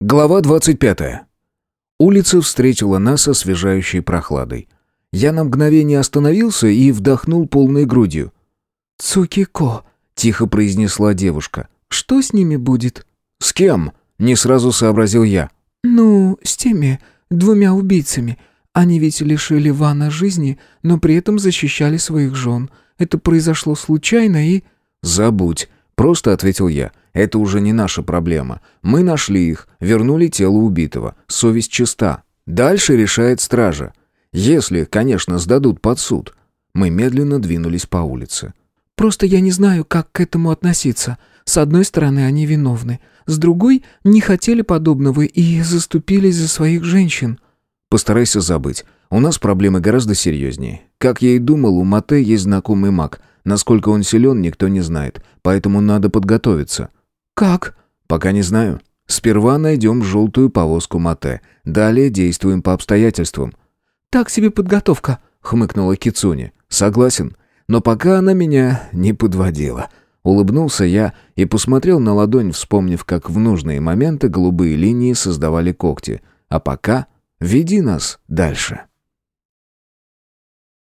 Глава 25. Улица встретила нас освежающей прохладой. Я на мгновение остановился и вдохнул полной грудью. «Цукико», — тихо произнесла девушка. «Что с ними будет?» «С кем?» — не сразу сообразил я. «Ну, с теми двумя убийцами. Они ведь лишили Вана жизни, но при этом защищали своих жен. Это произошло случайно и...» «Забудь», — просто ответил я. Это уже не наша проблема. Мы нашли их, вернули тело убитого. Совесть чиста. Дальше решает стража. Если, конечно, сдадут под суд. Мы медленно двинулись по улице. «Просто я не знаю, как к этому относиться. С одной стороны, они виновны. С другой, не хотели подобного и заступились за своих женщин». «Постарайся забыть. У нас проблемы гораздо серьезнее. Как я и думал, у Мате есть знакомый маг. Насколько он силен, никто не знает. Поэтому надо подготовиться». «Как?» «Пока не знаю. Сперва найдем желтую повозку Мате. Далее действуем по обстоятельствам». «Так себе подготовка», — хмыкнула Кицуни. «Согласен. Но пока она меня не подводила». Улыбнулся я и посмотрел на ладонь, вспомнив, как в нужные моменты голубые линии создавали когти. А пока веди нас дальше.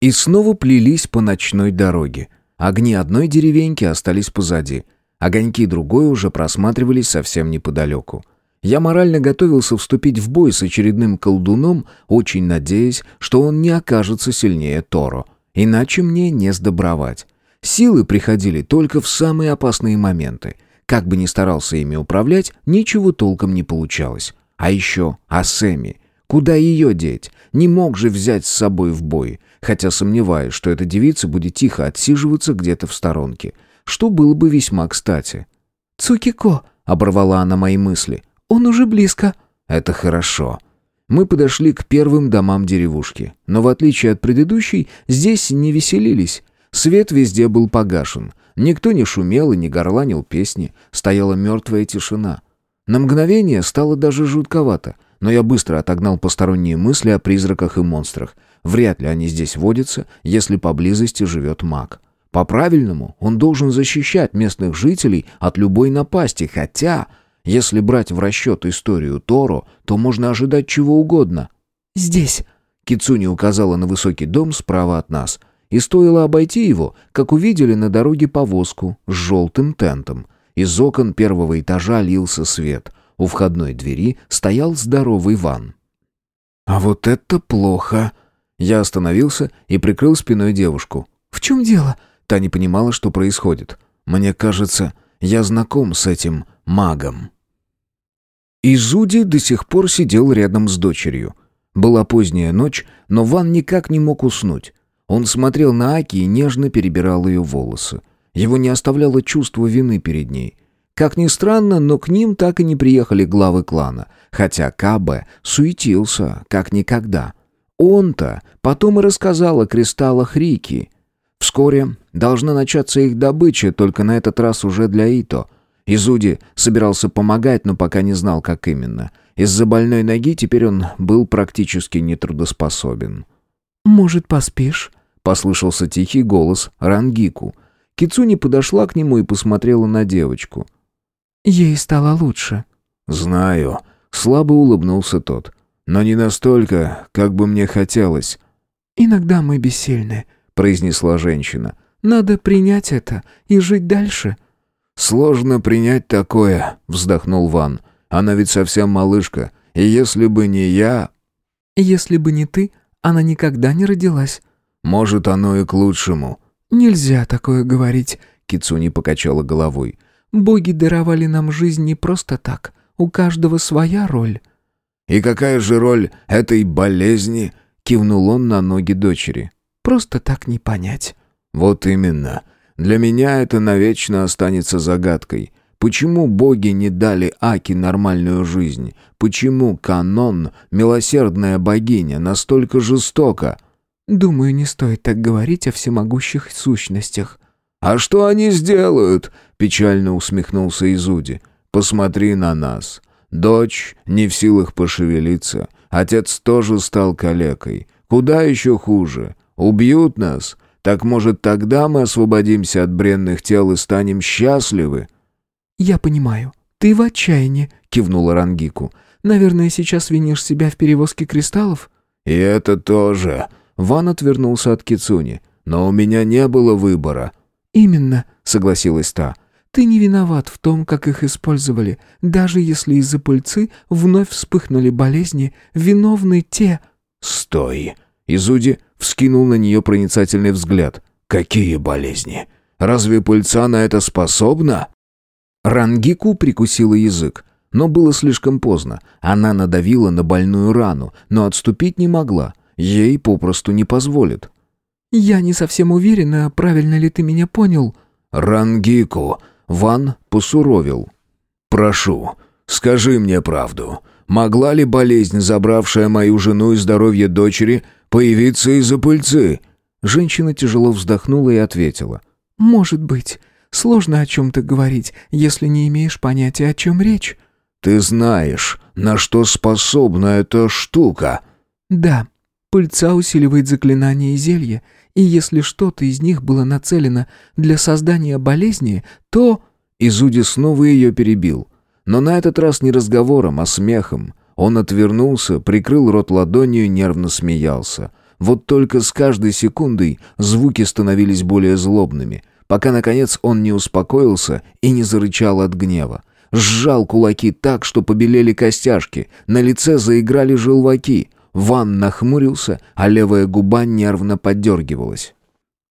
И снова плелись по ночной дороге. Огни одной деревеньки остались позади. Огоньки другой уже просматривались совсем неподалеку. Я морально готовился вступить в бой с очередным колдуном, очень надеясь, что он не окажется сильнее Торо. Иначе мне не сдобровать. Силы приходили только в самые опасные моменты. Как бы ни старался ими управлять, ничего толком не получалось. А еще о Сэми. Куда ее деть? Не мог же взять с собой в бой. Хотя сомневаюсь, что эта девица будет тихо отсиживаться где-то в сторонке что было бы весьма кстати. «Цукико», — оборвала она мои мысли, — «он уже близко». «Это хорошо». Мы подошли к первым домам деревушки, но в отличие от предыдущей, здесь не веселились. Свет везде был погашен. Никто не шумел и не горланил песни, стояла мертвая тишина. На мгновение стало даже жутковато, но я быстро отогнал посторонние мысли о призраках и монстрах. Вряд ли они здесь водятся, если поблизости живет маг. По-правильному, он должен защищать местных жителей от любой напасти, хотя, если брать в расчет историю Торо, то можно ожидать чего угодно. «Здесь», — Кицуни указала на высокий дом справа от нас, и стоило обойти его, как увидели на дороге повозку с желтым тентом. Из окон первого этажа лился свет. У входной двери стоял здоровый ван. «А вот это плохо!» Я остановился и прикрыл спиной девушку. «В чем дело?» Та не понимала, что происходит. Мне кажется, я знаком с этим магом. Изуди до сих пор сидел рядом с дочерью. Была поздняя ночь, но Ван никак не мог уснуть. Он смотрел на Аки и нежно перебирал ее волосы. Его не оставляло чувство вины перед ней. Как ни странно, но к ним так и не приехали главы клана, хотя Кабе суетился, как никогда. Он-то потом и рассказал о кристаллах Рики, Вскоре должна начаться их добыча, только на этот раз уже для Ито. Изуди собирался помогать, но пока не знал, как именно. Из-за больной ноги теперь он был практически нетрудоспособен. «Может, поспишь?» — послышался тихий голос Рангику. Кицуни подошла к нему и посмотрела на девочку. «Ей стало лучше». «Знаю», — слабо улыбнулся тот. «Но не настолько, как бы мне хотелось». «Иногда мы бессильны», произнесла женщина. «Надо принять это и жить дальше». «Сложно принять такое», — вздохнул Ван. «Она ведь совсем малышка, и если бы не я...» «Если бы не ты, она никогда не родилась». «Может, оно и к лучшему». «Нельзя такое говорить», — Кицуни покачала головой. «Боги даровали нам жизнь не просто так. У каждого своя роль». «И какая же роль этой болезни?» — кивнул он на ноги дочери. Просто так не понять». «Вот именно. Для меня это навечно останется загадкой. Почему боги не дали Аки нормальную жизнь? Почему Канон, милосердная богиня, настолько жестока?» «Думаю, не стоит так говорить о всемогущих сущностях». «А что они сделают?» — печально усмехнулся Изуди. «Посмотри на нас. Дочь не в силах пошевелиться. Отец тоже стал калекой. Куда еще хуже? Убьют нас. Так, может, тогда мы освободимся от бренных тел и станем счастливы?» «Я понимаю. Ты в отчаянии», — кивнула Рангику. «Наверное, сейчас винишь себя в перевозке кристаллов?» «И это тоже». Ван отвернулся от Кицуни. «Но у меня не было выбора». «Именно», — согласилась та. «Ты не виноват в том, как их использовали. Даже если из-за пыльцы вновь вспыхнули болезни, виновны те...» «Стой!» Изуди вскинул на нее проницательный взгляд. «Какие болезни? Разве пыльца на это способна?» Рангику прикусила язык. Но было слишком поздно. Она надавила на больную рану, но отступить не могла. Ей попросту не позволит. «Я не совсем уверена, правильно ли ты меня понял». «Рангику!» Ван посуровил. «Прошу, скажи мне правду. Могла ли болезнь, забравшая мою жену и здоровье дочери, появиться из-за пыльцы?» Женщина тяжело вздохнула и ответила. «Может быть. Сложно о чем-то говорить, если не имеешь понятия, о чем речь». «Ты знаешь, на что способна эта штука?» «Да. Пыльца усиливает заклинания и зелья, и если что-то из них было нацелено для создания болезни, то...» Изуди снова ее перебил. Но на этот раз не разговором, а смехом. Он отвернулся, прикрыл рот ладонью и нервно смеялся. Вот только с каждой секундой звуки становились более злобными, пока, наконец, он не успокоился и не зарычал от гнева. Сжал кулаки так, что побелели костяшки, на лице заиграли желваки. Ван нахмурился, а левая губа нервно подергивалась.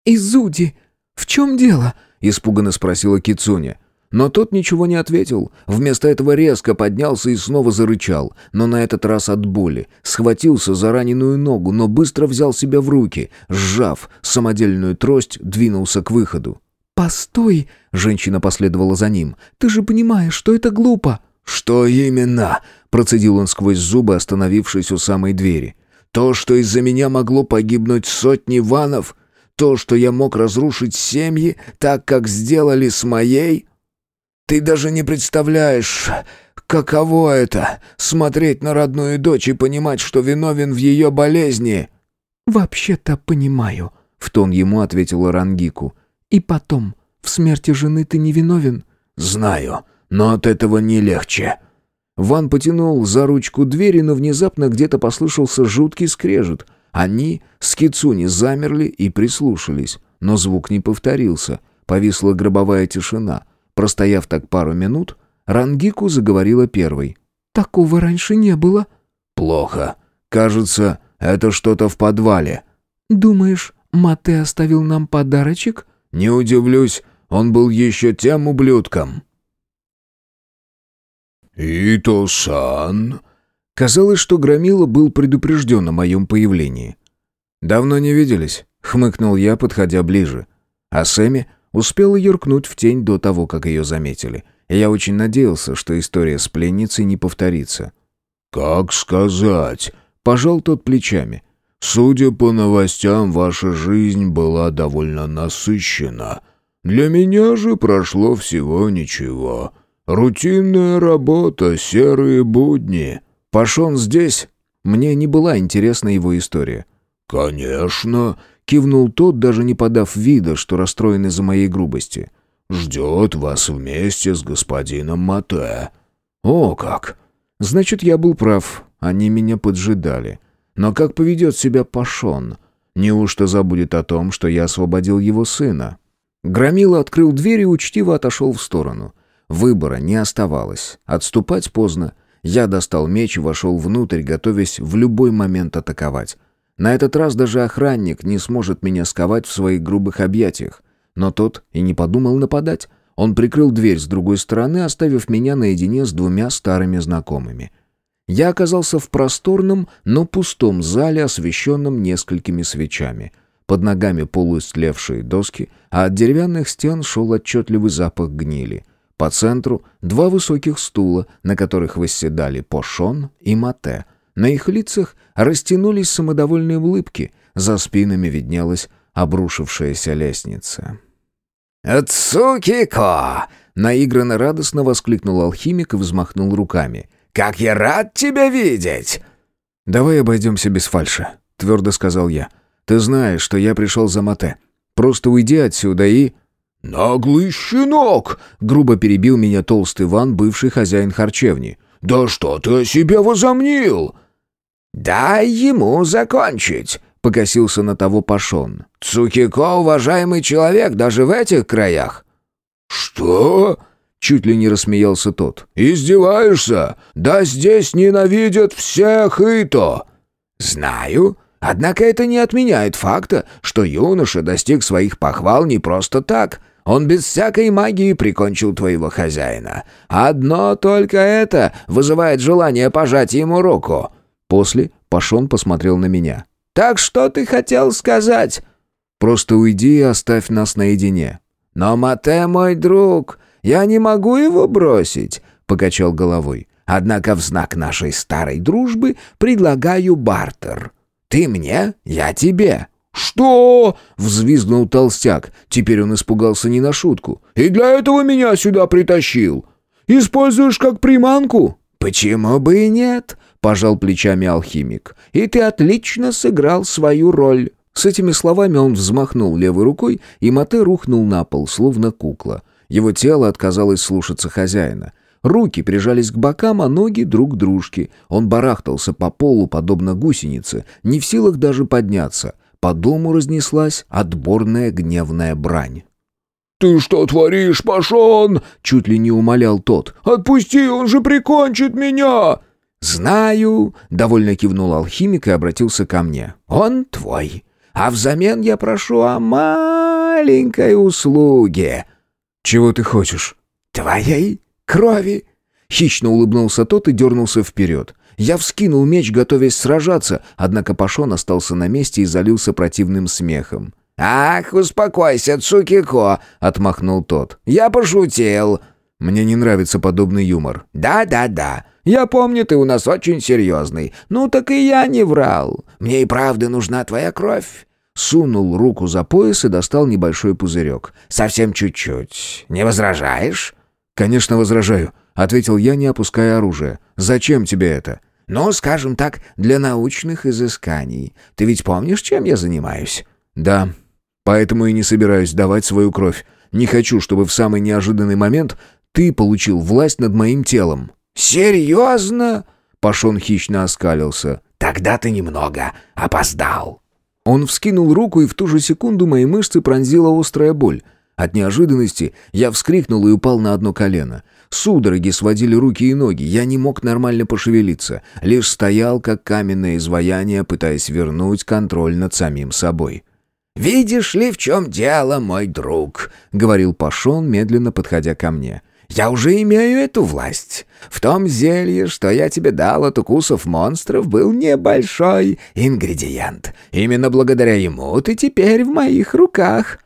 «Изуди, в чем дело?» — испуганно спросила Кицуня. Но тот ничего не ответил. Вместо этого резко поднялся и снова зарычал, но на этот раз от боли. Схватился за раненую ногу, но быстро взял себя в руки. Сжав самодельную трость, двинулся к выходу. «Постой!» — женщина последовала за ним. «Ты же понимаешь, что это глупо!» «Что именно?» — процедил он сквозь зубы, остановившись у самой двери. «То, что из-за меня могло погибнуть сотни ванов? То, что я мог разрушить семьи, так, как сделали с моей?» Ты даже не представляешь, каково это — смотреть на родную дочь и понимать, что виновен в ее болезни». «Вообще-то понимаю», — в тон ему ответила Рангику. «И потом, в смерти жены ты не виновен». «Знаю, но от этого не легче». Ван потянул за ручку двери, но внезапно где-то послышался жуткий скрежет. Они с Кицуни замерли и прислушались, но звук не повторился. Повисла гробовая тишина — Простояв так пару минут, Рангику заговорила первой. «Такого раньше не было». «Плохо. Кажется, это что-то в подвале». «Думаешь, Мате оставил нам подарочек?» «Не удивлюсь, он был еще тем ублюдком». «Ито-сан...» Казалось, что Громила был предупрежден о моем появлении. «Давно не виделись», — хмыкнул я, подходя ближе. А Сэмми Успела юркнуть в тень до того, как ее заметили. я очень надеялся, что история с пленницей не повторится. «Как сказать?» — пожал тот плечами. «Судя по новостям, ваша жизнь была довольно насыщена. Для меня же прошло всего ничего. Рутинная работа, серые будни». «Пашон здесь?» Мне не была интересна его история. «Конечно», Кивнул тот, даже не подав вида, что расстроен из-за моей грубости. «Ждет вас вместе с господином Мате». «О, как! Значит, я был прав. Они меня поджидали. Но как поведет себя Пашон? Неужто забудет о том, что я освободил его сына?» Громила открыл дверь и учтиво отошел в сторону. Выбора не оставалось. Отступать поздно. Я достал меч и вошел внутрь, готовясь в любой момент атаковать. На этот раз даже охранник не сможет меня сковать в своих грубых объятиях. Но тот и не подумал нападать. Он прикрыл дверь с другой стороны, оставив меня наедине с двумя старыми знакомыми. Я оказался в просторном, но пустом зале, освещенном несколькими свечами. Под ногами полуистлевшие доски, а от деревянных стен шел отчетливый запах гнили. По центру два высоких стула, на которых восседали Пошон и Мате — на их лицах растянулись самодовольные улыбки, за спинами виднелась обрушившаяся лестница. «Цукико!» — наигранно радостно воскликнул алхимик и взмахнул руками. «Как я рад тебя видеть!» «Давай обойдемся без фальши», — твердо сказал я. «Ты знаешь, что я пришел за Мате. Просто уйди отсюда и...» «Наглый щенок!» — грубо перебил меня толстый Иван, бывший хозяин харчевни. Да что ты о себе возомнил?» «Дай ему закончить», — покосился на того Пашон. «Цукико — уважаемый человек даже в этих краях». «Что?» — чуть ли не рассмеялся тот. «Издеваешься? Да здесь ненавидят всех и то!» «Знаю, однако это не отменяет факта, что юноша достиг своих похвал не просто так». Он без всякой магии прикончил твоего хозяина. Одно только это вызывает желание пожать ему руку. После Пашон посмотрел на меня. «Так что ты хотел сказать?» «Просто уйди и оставь нас наедине». «Но Мате мой друг, я не могу его бросить», — покачал головой. «Однако в знак нашей старой дружбы предлагаю бартер. Ты мне, я тебе». «Что?» — взвизгнул толстяк. Теперь он испугался не на шутку. «И для этого меня сюда притащил? Используешь как приманку?» «Почему бы и нет?» Пожал плечами алхимик. «И ты отлично сыграл свою роль». С этими словами он взмахнул левой рукой, и Мате рухнул на пол, словно кукла. Его тело отказалось слушаться хозяина. Руки прижались к бокам, а ноги друг к дружке. Он барахтался по полу, подобно гусенице, не в силах даже подняться. По дому разнеслась отборная гневная брань. «Ты что творишь, Пашон?» — чуть ли не умолял тот. «Отпусти, он же прикончит меня!» «Знаю», — довольно кивнул алхимик и обратился ко мне. «Он твой, а взамен я прошу о маленькой услуге». «Чего ты хочешь?» «Твоей крови». Хищно улыбнулся тот и дернулся вперед. Я вскинул меч, готовясь сражаться, однако Пашон остался на месте и залился противным смехом. «Ах, успокойся, Цукико!» — отмахнул тот. «Я пошутил!» «Мне не нравится подобный юмор». «Да-да-да. Я помню, ты у нас очень серьезный. Ну так и я не врал. Мне и правда нужна твоя кровь». Сунул руку за пояс и достал небольшой пузырек. «Совсем чуть-чуть. Не возражаешь?» «Конечно возражаю», — ответил я, не опуская оружие. «Зачем тебе это?» «Ну, скажем так, для научных изысканий. Ты ведь помнишь, чем я занимаюсь?» «Да. Поэтому и не собираюсь давать свою кровь. Не хочу, чтобы в самый неожиданный момент ты получил власть над моим телом». «Серьезно?» Пашон хищно оскалился. «Тогда ты немного опоздал». Он вскинул руку, и в ту же секунду мои мышцы пронзила острая боль. От неожиданности я вскрикнул и упал на одно колено. Судороги сводили руки и ноги, я не мог нормально пошевелиться, лишь стоял, как каменное изваяние, пытаясь вернуть контроль над самим собой. «Видишь ли, в чем дело, мой друг?» — говорил Пашон, медленно подходя ко мне. Я уже имею эту власть. В том зелье, что я тебе дал от укусов монстров, был небольшой ингредиент. Именно благодаря ему ты теперь в моих руках».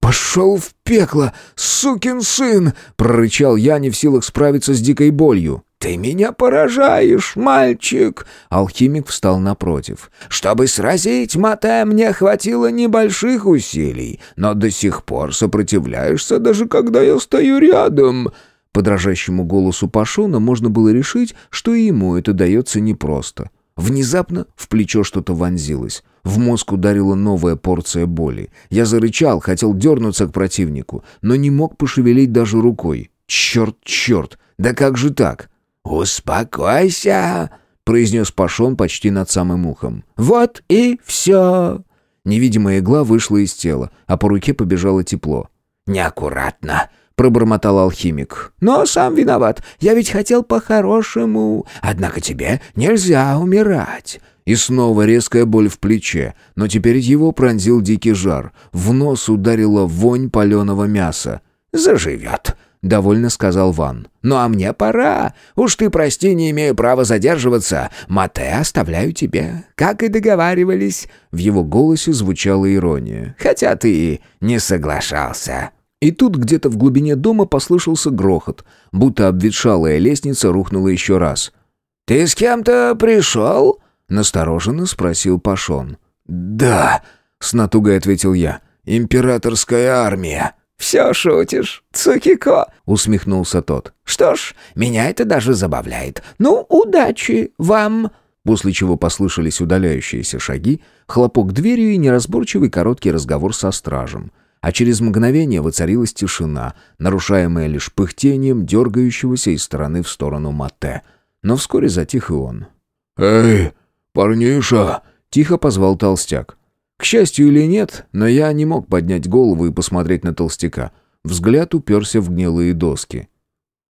«Пошел в пекло, сукин сын!» — прорычал я, не в силах справиться с дикой болью. «Ты меня поражаешь, мальчик!» Алхимик встал напротив. «Чтобы сразить Мате, мне хватило небольших усилий, но до сих пор сопротивляешься, даже когда я стою рядом!» По дрожащему голосу Пашона можно было решить, что и ему это дается непросто. Внезапно в плечо что-то вонзилось. В мозг ударила новая порция боли. Я зарычал, хотел дернуться к противнику, но не мог пошевелить даже рукой. «Черт, черт! Да как же так?» «Успокойся!» — произнес Пашон почти над самым ухом. «Вот и все!» Невидимая игла вышла из тела, а по руке побежало тепло. «Неаккуратно!» — пробормотал алхимик. «Но сам виноват. Я ведь хотел по-хорошему. Однако тебе нельзя умирать». И снова резкая боль в плече, но теперь его пронзил дикий жар. В нос ударила вонь паленого мяса. «Заживет», — довольно сказал Ван. «Ну а мне пора. Уж ты, прости, не имею права задерживаться. Мате оставляю тебе, как и договаривались». В его голосе звучала ирония. «Хотя ты и не соглашался». И тут где-то в глубине дома послышался грохот, будто обветшалая лестница рухнула еще раз. «Ты с кем-то пришел?» — настороженно спросил Пашон. «Да», — с натугой ответил я, — «императорская армия». «Все шутишь, Цукико», — усмехнулся тот. «Что ж, меня это даже забавляет. Ну, удачи вам!» После чего послышались удаляющиеся шаги, хлопок дверью и неразборчивый короткий разговор со стражем — а через мгновение воцарилась тишина, нарушаемая лишь пыхтением дергающегося из стороны в сторону Мате. но вскоре затих и он. «Эй, парниша!» — тихо позвал толстяк. К счастью или нет, но я не мог поднять голову и посмотреть на толстяка. Взгляд уперся в гнилые доски.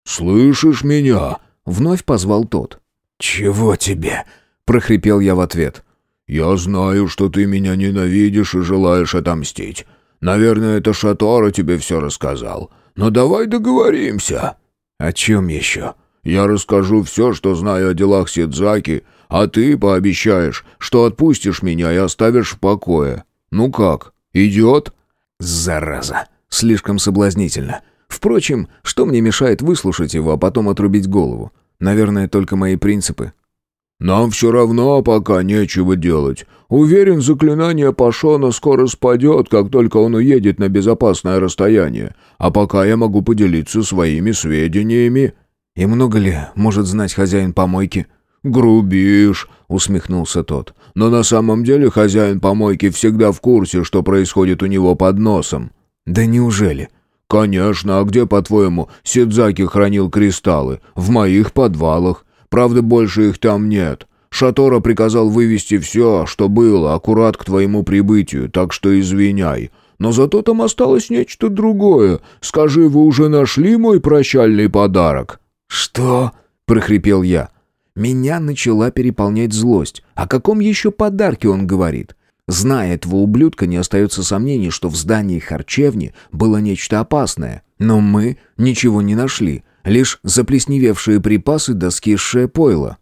«Слышишь меня?» — вновь позвал тот. «Чего тебе?» — прохрипел я в ответ. «Я знаю, что ты меня ненавидишь и желаешь отомстить. Наверное, это Шатора тебе все рассказал. Но давай договоримся». «О чем еще?» «Я расскажу все, что знаю о делах Сидзаки, а ты пообещаешь, что отпустишь меня и оставишь в покое. Ну как, идет?» «Зараза! Слишком соблазнительно. Впрочем, что мне мешает выслушать его, а потом отрубить голову? Наверное, только мои принципы». «Нам все равно пока нечего делать. Уверен, заклинание Пашона скоро спадет, как только он уедет на безопасное расстояние. А пока я могу поделиться своими сведениями». «И много ли может знать хозяин помойки?» «Грубишь», — усмехнулся тот. «Но на самом деле хозяин помойки всегда в курсе, что происходит у него под носом». «Да неужели?» «Конечно, а где, по-твоему, Сидзаки хранил кристаллы? В моих подвалах. Правда, больше их там нет. Шатора приказал вывести все, что было, аккурат к твоему прибытию, так что извиняй. Но зато там осталось нечто другое. Скажи, вы уже нашли мой прощальный подарок?» «Что?» — прохрипел я. Меня начала переполнять злость. О каком еще подарке он говорит? Зная этого ублюдка, не остается сомнений, что в здании харчевни было нечто опасное. Но мы ничего не нашли лишь заплесневевшие припасы да скисшее пойло.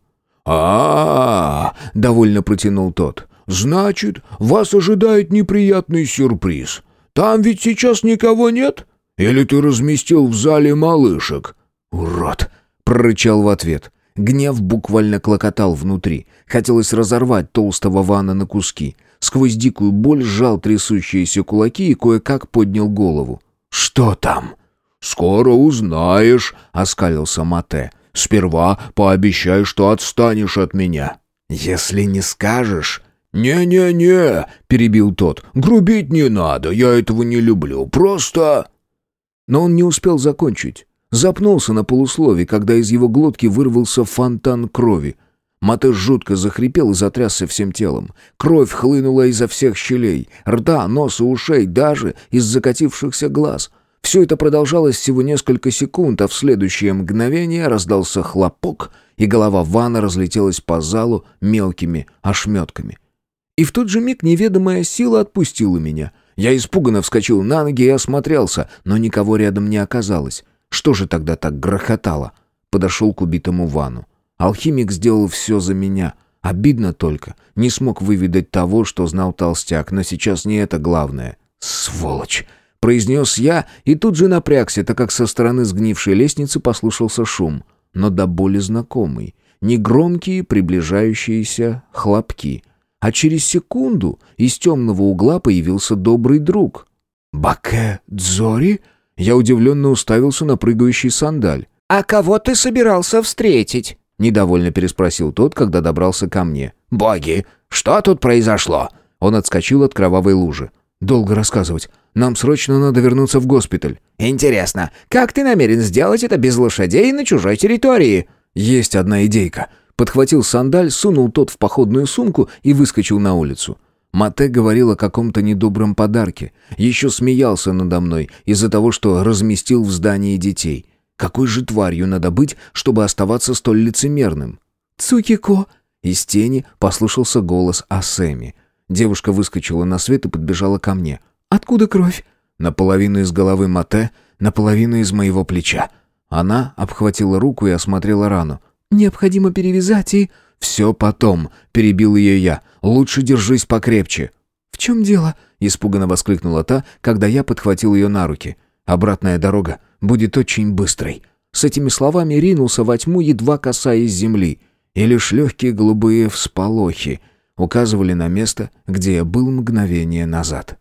а, довольно протянул тот. «Значит, вас ожидает неприятный сюрприз. Там ведь сейчас никого нет? Или ты разместил в зале малышек?» «Урод!» — прорычал в ответ. Гнев буквально клокотал внутри. Хотелось разорвать толстого Вана на куски. Сквозь дикую боль сжал трясущиеся кулаки и кое-как поднял голову. «Что там?» «Скоро узнаешь», — оскалился Мате. «Сперва пообещай, что отстанешь от меня». «Если не скажешь...» «Не-не-не», — перебил тот. «Грубить не надо, я этого не люблю. Просто...» Но он не успел закончить. Запнулся на полуслове, когда из его глотки вырвался фонтан крови. Мате жутко захрипел и затрясся всем телом. Кровь хлынула изо всех щелей, рта, носа, ушей, даже из закатившихся глаз. Все это продолжалось всего несколько секунд, а в следующее мгновение раздался хлопок, и голова Вана разлетелась по залу мелкими ошметками. И в тот же миг неведомая сила отпустила меня. Я испуганно вскочил на ноги и осмотрелся, но никого рядом не оказалось. Что же тогда так грохотало? Подошел к убитому Вану. Алхимик сделал все за меня. Обидно только. Не смог выведать того, что знал толстяк, но сейчас не это главное. Сволочь! Произнес я и тут же напрягся, так как со стороны сгнившей лестницы послышался шум, но до боли знакомый. Негромкие приближающиеся хлопки. А через секунду из темного угла появился добрый друг. «Баке Дзори?» Я удивленно уставился на прыгающий сандаль. «А кого ты собирался встретить?» Недовольно переспросил тот, когда добрался ко мне. «Боги, что тут произошло?» Он отскочил от кровавой лужи. «Долго рассказывать. Нам срочно надо вернуться в госпиталь». «Интересно, как ты намерен сделать это без лошадей на чужой территории?» «Есть одна идейка». Подхватил сандаль, сунул тот в походную сумку и выскочил на улицу. Мате говорил о каком-то недобром подарке. Еще смеялся надо мной из-за того, что разместил в здании детей. Какой же тварью надо быть, чтобы оставаться столь лицемерным? «Цукико!» Из тени послышался голос Асеми. Девушка выскочила на свет и подбежала ко мне. «Откуда кровь?» «Наполовину из головы Мате, наполовину из моего плеча». Она обхватила руку и осмотрела рану. «Необходимо перевязать и...» «Все потом», — перебил ее я. «Лучше держись покрепче». «В чем дело?» — испуганно воскликнула та, когда я подхватил ее на руки. «Обратная дорога будет очень быстрой». С этими словами ринулся во тьму, едва касаясь земли, и лишь легкие голубые всполохи указывали на место, где я был мгновение назад.